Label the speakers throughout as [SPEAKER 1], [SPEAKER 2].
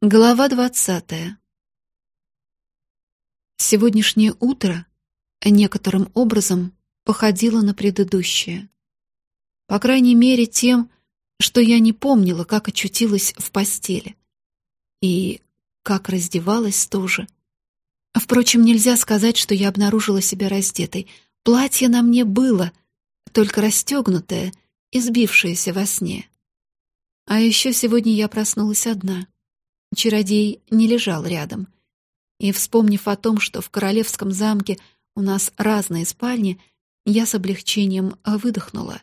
[SPEAKER 1] Глава двадцатая. Сегодняшнее утро некоторым образом походило на предыдущее. По крайней мере, тем, что я не помнила, как очутилась в постели. И как раздевалась тоже. Впрочем, нельзя сказать, что я обнаружила себя раздетой. Платье на мне было, только расстегнутое и сбившееся во сне. А еще сегодня я проснулась одна — Чародей не лежал рядом. И, вспомнив о том, что в королевском замке у нас разные спальни, я с облегчением выдохнула.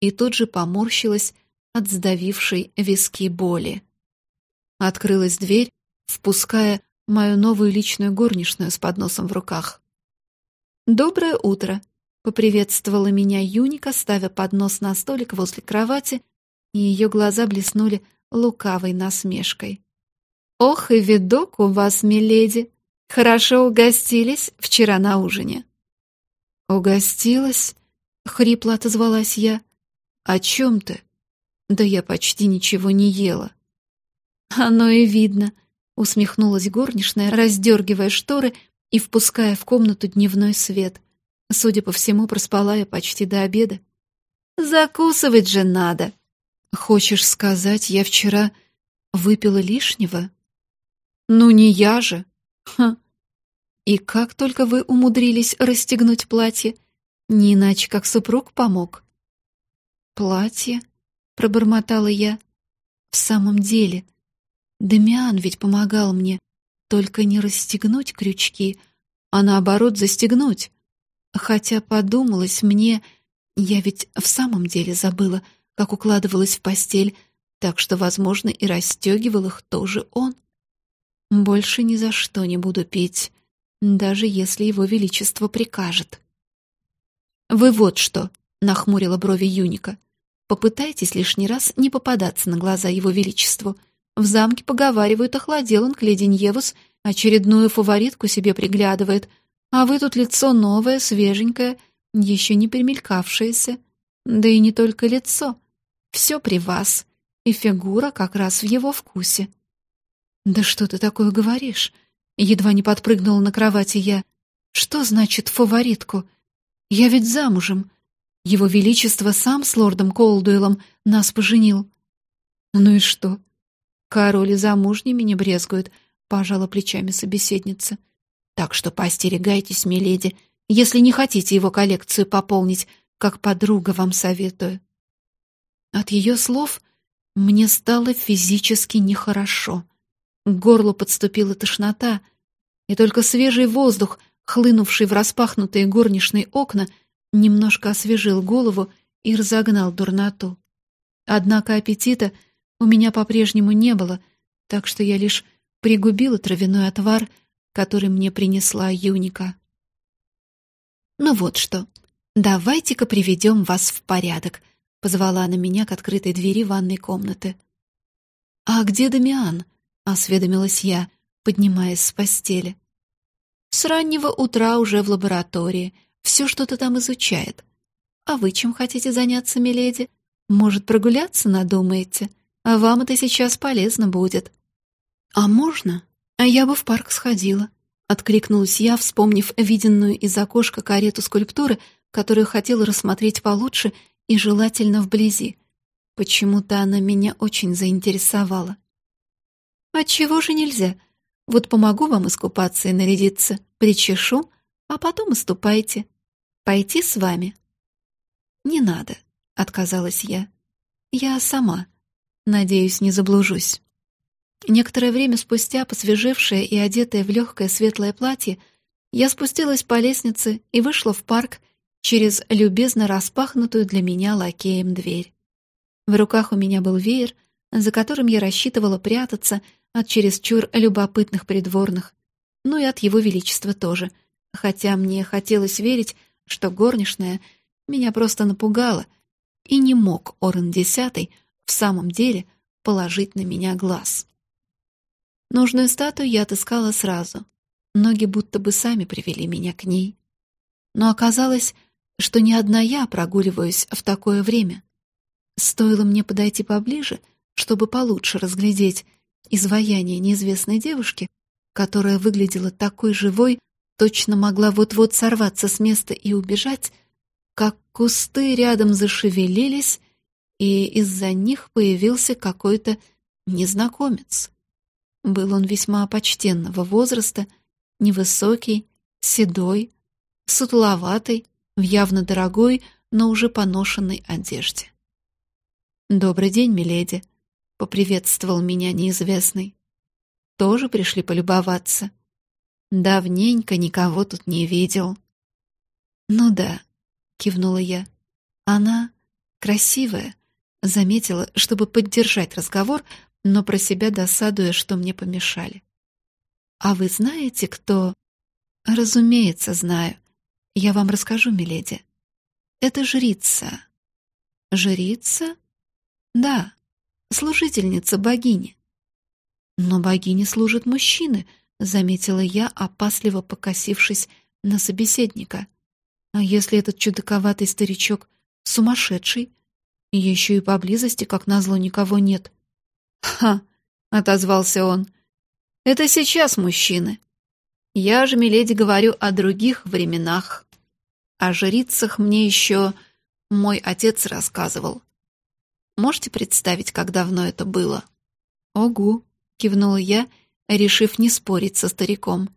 [SPEAKER 1] И тут же поморщилась от сдавившей виски боли. Открылась дверь, впуская мою новую личную горничную с подносом в руках. «Доброе утро!» — поприветствовала меня Юника, ставя поднос на столик возле кровати, и ее глаза блеснули лукавой насмешкой. «Ох, и видок у вас, миледи! Хорошо угостились вчера на ужине».
[SPEAKER 2] «Угостилась?» — хрипло отозвалась я. «О чем ты? Да я почти ничего не ела».
[SPEAKER 1] «Оно и видно», — усмехнулась горничная, раздергивая шторы и впуская в комнату дневной свет. Судя по всему, проспала я почти до обеда. «Закусывать же надо!»
[SPEAKER 2] Хочешь сказать, я вчера выпила лишнего?
[SPEAKER 1] Ну не я же.
[SPEAKER 2] Ха. И как только вы умудрились расстегнуть платье, не иначе как супруг помог.
[SPEAKER 1] Платье? Пробормотала я. В самом деле, Демиан ведь помогал мне, только не расстегнуть крючки, а наоборот застегнуть. Хотя подумалось мне, я ведь в самом деле забыла — как укладывалась в постель, так что, возможно, и расстегивал их тоже он. Больше ни за что не буду пить, даже если его величество прикажет. «Вы вот что!» — нахмурила брови Юника. «Попытайтесь лишний раз не попадаться на глаза его величеству. В замке поговаривают, охладел он к леди Ньевус, очередную фаворитку себе приглядывает, а вы тут лицо новое, свеженькое, еще не примелькавшееся. Да и не только лицо. Все при вас, и фигура как раз в его вкусе.
[SPEAKER 2] Да что ты такое говоришь? Едва не подпрыгнула на кровати я. Что значит фаворитку? Я ведь замужем. Его Величество сам с лордом Колдуэлом нас поженил.
[SPEAKER 1] Ну и что? Король и замужними не брезгует, пожала плечами собеседница. Так что поостерегайтесь, миледи, если не хотите его коллекцию пополнить, как подруга вам советую. От ее слов мне стало физически нехорошо. К горлу подступила тошнота, и только свежий воздух, хлынувший в распахнутые горничные окна, немножко освежил голову и разогнал дурноту. Однако аппетита у меня по-прежнему не было, так что я лишь пригубила травяной отвар, который мне принесла Юника. «Ну вот что, давайте-ка приведем вас в порядок», Позвала она меня к открытой двери ванной комнаты. «А где Дамиан?» — осведомилась я, поднимаясь с постели. «С раннего утра уже в лаборатории. Все что-то там изучает. А вы чем хотите заняться, миледи? Может, прогуляться надумаете? А вам это сейчас полезно будет». «А можно? А я бы в парк сходила», — откликнулась я, вспомнив виденную из окошка карету скульптуры, которую хотела рассмотреть получше — и желательно вблизи. Почему-то она меня очень заинтересовала. Отчего же нельзя? Вот помогу вам искупаться и нарядиться, причешу, а потом и ступайте. Пойти с вами? Не надо, отказалась я. Я сама. Надеюсь, не заблужусь. Некоторое время спустя, посвежевшая и одетая в легкое светлое платье, я спустилась по лестнице и вышла в парк, через любезно распахнутую для меня лакеем дверь. В руках у меня был веер, за которым я рассчитывала прятаться от чересчур любопытных придворных, ну и от его величества тоже, хотя мне хотелось верить, что горничная меня просто напугала, и не мог Орен Десятый в самом деле положить на меня глаз. Нужную статую я отыскала сразу. Ноги будто бы сами привели меня к ней. Но оказалось, что не одна я прогуливаюсь в такое время. Стоило мне подойти поближе, чтобы получше разглядеть,
[SPEAKER 2] изваяние неизвестной девушки, которая выглядела такой живой, точно могла вот-вот сорваться с места и убежать, как кусты рядом зашевелились, и из-за них появился какой-то незнакомец. Был он весьма почтенного возраста, невысокий, седой, сутуловатый, в явно дорогой, но уже поношенной одежде. «Добрый день, миледи», — поприветствовал меня неизвестный. «Тоже пришли полюбоваться?» «Давненько никого тут не видел». «Ну да», — кивнула я. «Она красивая», — заметила, чтобы поддержать разговор, но про себя досадуя, что мне помешали. «А вы знаете, кто...» «Разумеется, знаю. Я вам расскажу, миледи. Это жрица». «Жрица?» «Да, служительница богини». «Но богине служат мужчины», — заметила я, опасливо покосившись на собеседника. «А если этот чудаковатый старичок сумасшедший? Еще и поблизости, как назло, никого нет». «Ха!» — отозвался он. «Это сейчас мужчины. Я же, миледи, говорю о других временах. О жрицах мне еще мой отец рассказывал. Можете представить, как давно это было?» «Огу!» — кивнула я, решив не спорить со стариком.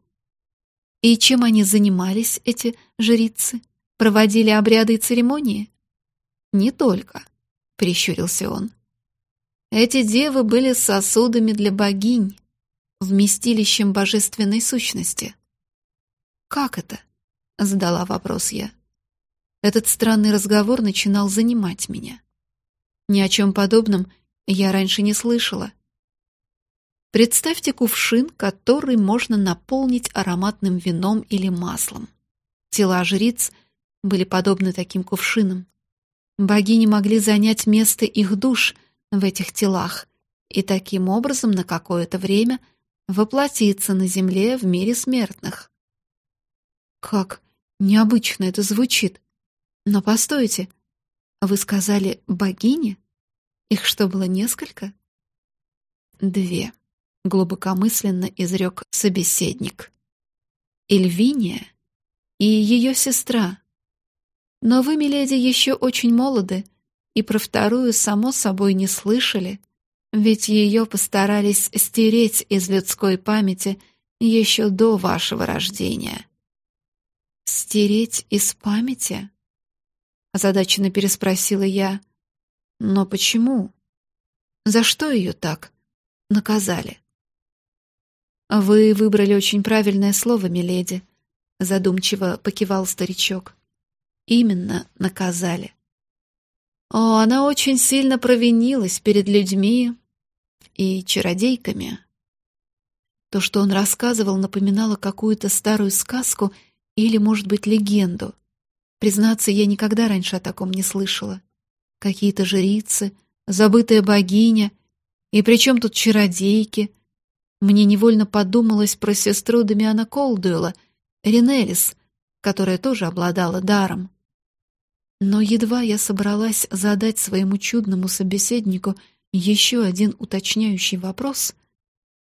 [SPEAKER 2] «И чем они занимались, эти жрицы? Проводили обряды и церемонии?» «Не только», — прищурился он. «Эти девы были сосудами для богинь, вместилищем божественной сущности». «Как это?» — задала вопрос я. Этот странный разговор начинал занимать меня. Ни о чем подобном я раньше не слышала. Представьте кувшин, который можно наполнить ароматным вином или маслом. Тела жриц были подобны таким кувшинам. Богини могли занять место их душ в этих телах и таким образом на какое-то время воплотиться на земле в мире смертных. Как необычно это звучит. Но постойте, вы сказали богини? Их что, было несколько? Две, глубокомысленно изрек собеседник. Эльвиния и ее сестра. Но вы, миледи, еще очень молоды, и про вторую, само собой, не слышали, ведь ее постарались стереть из людской памяти еще до вашего рождения. Стереть из памяти? Озадаченно переспросила я. Но почему? За что ее так наказали? Вы выбрали очень правильное слово, миледи, задумчиво покивал старичок. Именно наказали. О, она очень сильно провинилась перед людьми и чародейками. То, что он рассказывал, напоминало какую-то старую сказку или, может быть, легенду. Признаться, я никогда раньше о таком не слышала. Какие-то жрицы, забытая богиня, и причем тут чародейки. Мне невольно подумалось про сестру Дамиана Колдуэла, Ринелис, которая тоже обладала даром. Но едва я собралась задать своему чудному собеседнику еще один уточняющий вопрос,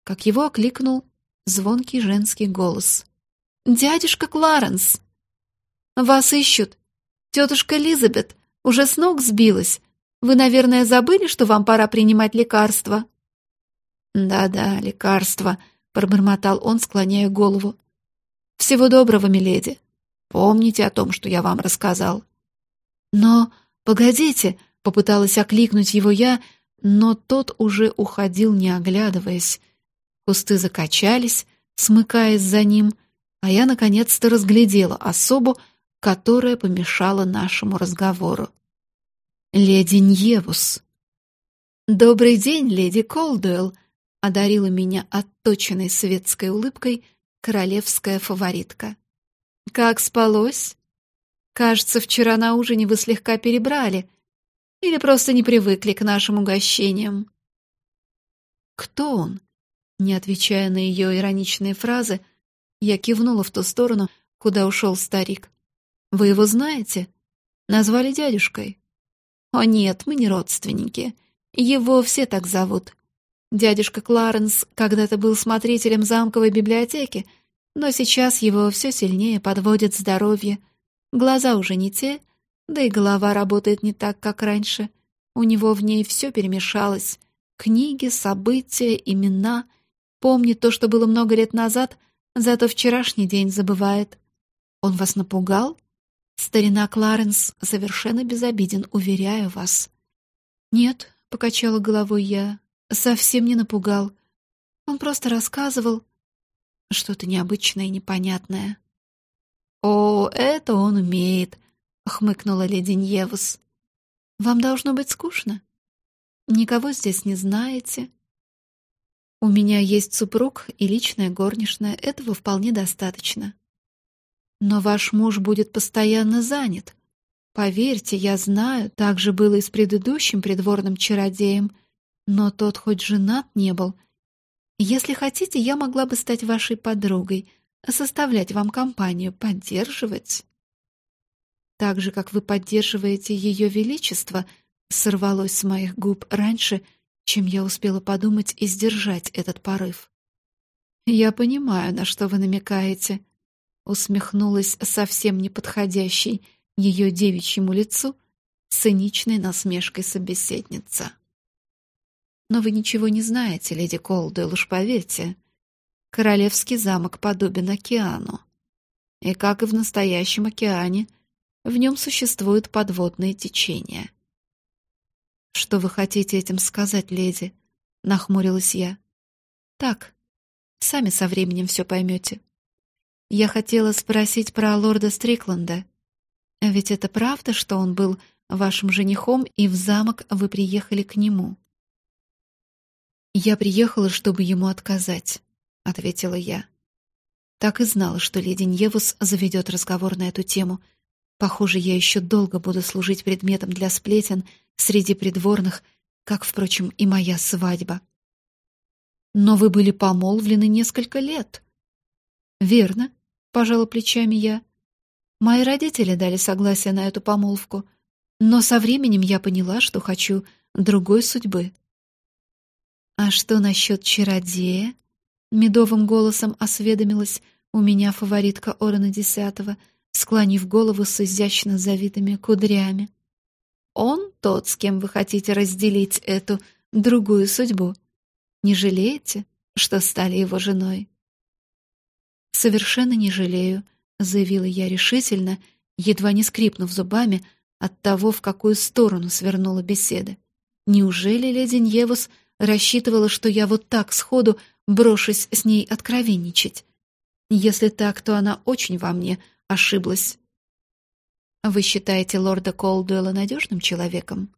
[SPEAKER 2] как его окликнул звонкий женский голос. «Дядюшка Кларенс!» Вас ищут. Тетушка Элизабет уже с ног сбилась. Вы, наверное, забыли, что вам пора принимать лекарства?» «Да-да, лекарства», — пробормотал он, склоняя голову. «Всего доброго, миледи. Помните о том, что я вам рассказал». «Но, погодите», — попыталась окликнуть его я, но тот уже уходил, не оглядываясь. Кусты закачались, смыкаясь за ним, а я наконец-то разглядела особу, которая помешала нашему разговору. «Леди Ньевус». «Добрый день, леди Колдуэлл», — одарила меня отточенной светской улыбкой королевская фаворитка. «Как спалось? Кажется, вчера на ужине вы слегка перебрали или просто не привыкли к нашим угощениям». «Кто он?» Не отвечая на ее ироничные фразы, я кивнула в ту сторону, куда ушел старик. Вы его знаете? Назвали дядюшкой. О нет, мы не родственники. Его все так зовут.
[SPEAKER 1] Дядюшка Кларенс когда-то был смотрителем замковой библиотеки, но сейчас его все сильнее подводит здоровье. Глаза уже не те, да и голова работает не так, как раньше. У него в ней все перемешалось. Книги, события, имена. Помнит то, что было много лет назад, зато вчерашний день забывает. Он вас напугал? Старина Кларенс совершенно безобиден, уверяю вас. Нет, — покачала головой я, — совсем не напугал. Он просто рассказывал что-то необычное и непонятное. «О, это он умеет», — хмыкнула леди Ньевус. «Вам должно быть скучно. Никого здесь не знаете. У меня есть супруг и личная горничная, этого вполне достаточно. Но ваш муж будет постоянно занят. Поверьте, я знаю, так же было и с предыдущим придворным чародеем, но тот хоть женат не был. Если хотите, я могла бы стать вашей подругой, составлять вам компанию, поддерживать. Так же, как вы поддерживаете ее величество, сорвалось с моих губ раньше, чем я успела подумать и сдержать этот порыв. «Я понимаю, на что вы намекаете», — усмехнулась совсем неподходящей ее девичьему лицу циничной насмешкой собеседница. «Но вы ничего не знаете, леди Колдуэлл, уж поверьте. Королевский замок подобен океану. И как и в настоящем океане, в нем существуют подводные течения. «Что вы хотите этим сказать, леди?» — нахмурилась я. «Так, сами со временем все поймете. Я хотела спросить про лорда Стрикланда. Ведь это правда, что он был вашим женихом, и в замок вы приехали к нему?» «Я приехала, чтобы ему отказать», — ответила я. Так и знала, что леди Ньевус заведет разговор на эту тему. Похоже, я еще долго буду служить предметом для сплетен — среди придворных, как, впрочем, и моя свадьба. Но вы были помолвлены несколько лет. Верно, пожала плечами я. Мои родители дали согласие на эту помолвку, но со временем я поняла, что хочу другой судьбы. А что насчет чародея? Медовым голосом осведомилась у меня фаворитка Орена Десятого, склонив голову с изящно завитыми кудрями. Он тот, с кем вы хотите разделить эту другую судьбу. Не жалеете, что стали его женой? Совершенно не жалею, заявила я решительно, едва не скрипнув зубами от того, в какую сторону свернула беседа. Неужели леди Ньевус рассчитывала, что я вот так сходу брошусь с ней откровенничать? Если так, то она очень во мне ошиблась. Вы считаете лорда Колдуэлла надежным человеком?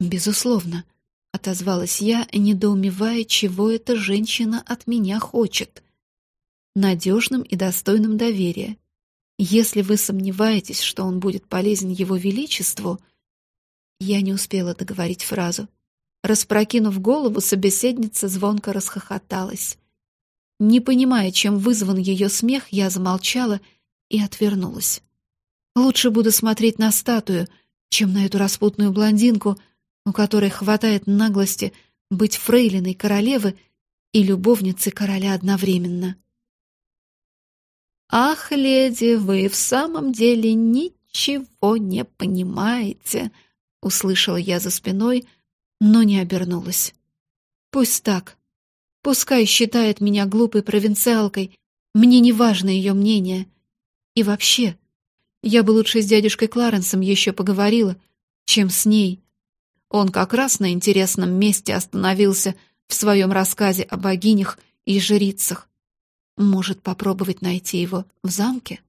[SPEAKER 1] Безусловно, отозвалась я, недоумевая, чего эта женщина от меня хочет. Надежным и достойным доверия. Если вы сомневаетесь, что он будет полезен его величеству, я не успела договорить фразу. Распрокинув голову, собеседница звонко расхохоталась. Не понимая, чем вызван ее смех, я замолчала и отвернулась. Лучше буду смотреть на статую, чем на эту распутную блондинку, у которой хватает наглости быть фрейлиной королевы и любовницей короля одновременно. «Ах, леди, вы в самом деле ничего не понимаете», — услышала я за спиной, но не обернулась. «Пусть так. Пускай считает меня глупой провинциалкой, мне не важно ее мнение. И вообще, я бы лучше с дядюшкой Кларенсом еще поговорила, чем с ней. Он как раз на интересном месте остановился в своем рассказе о богинях и жрицах. Может, попробовать найти его в замке?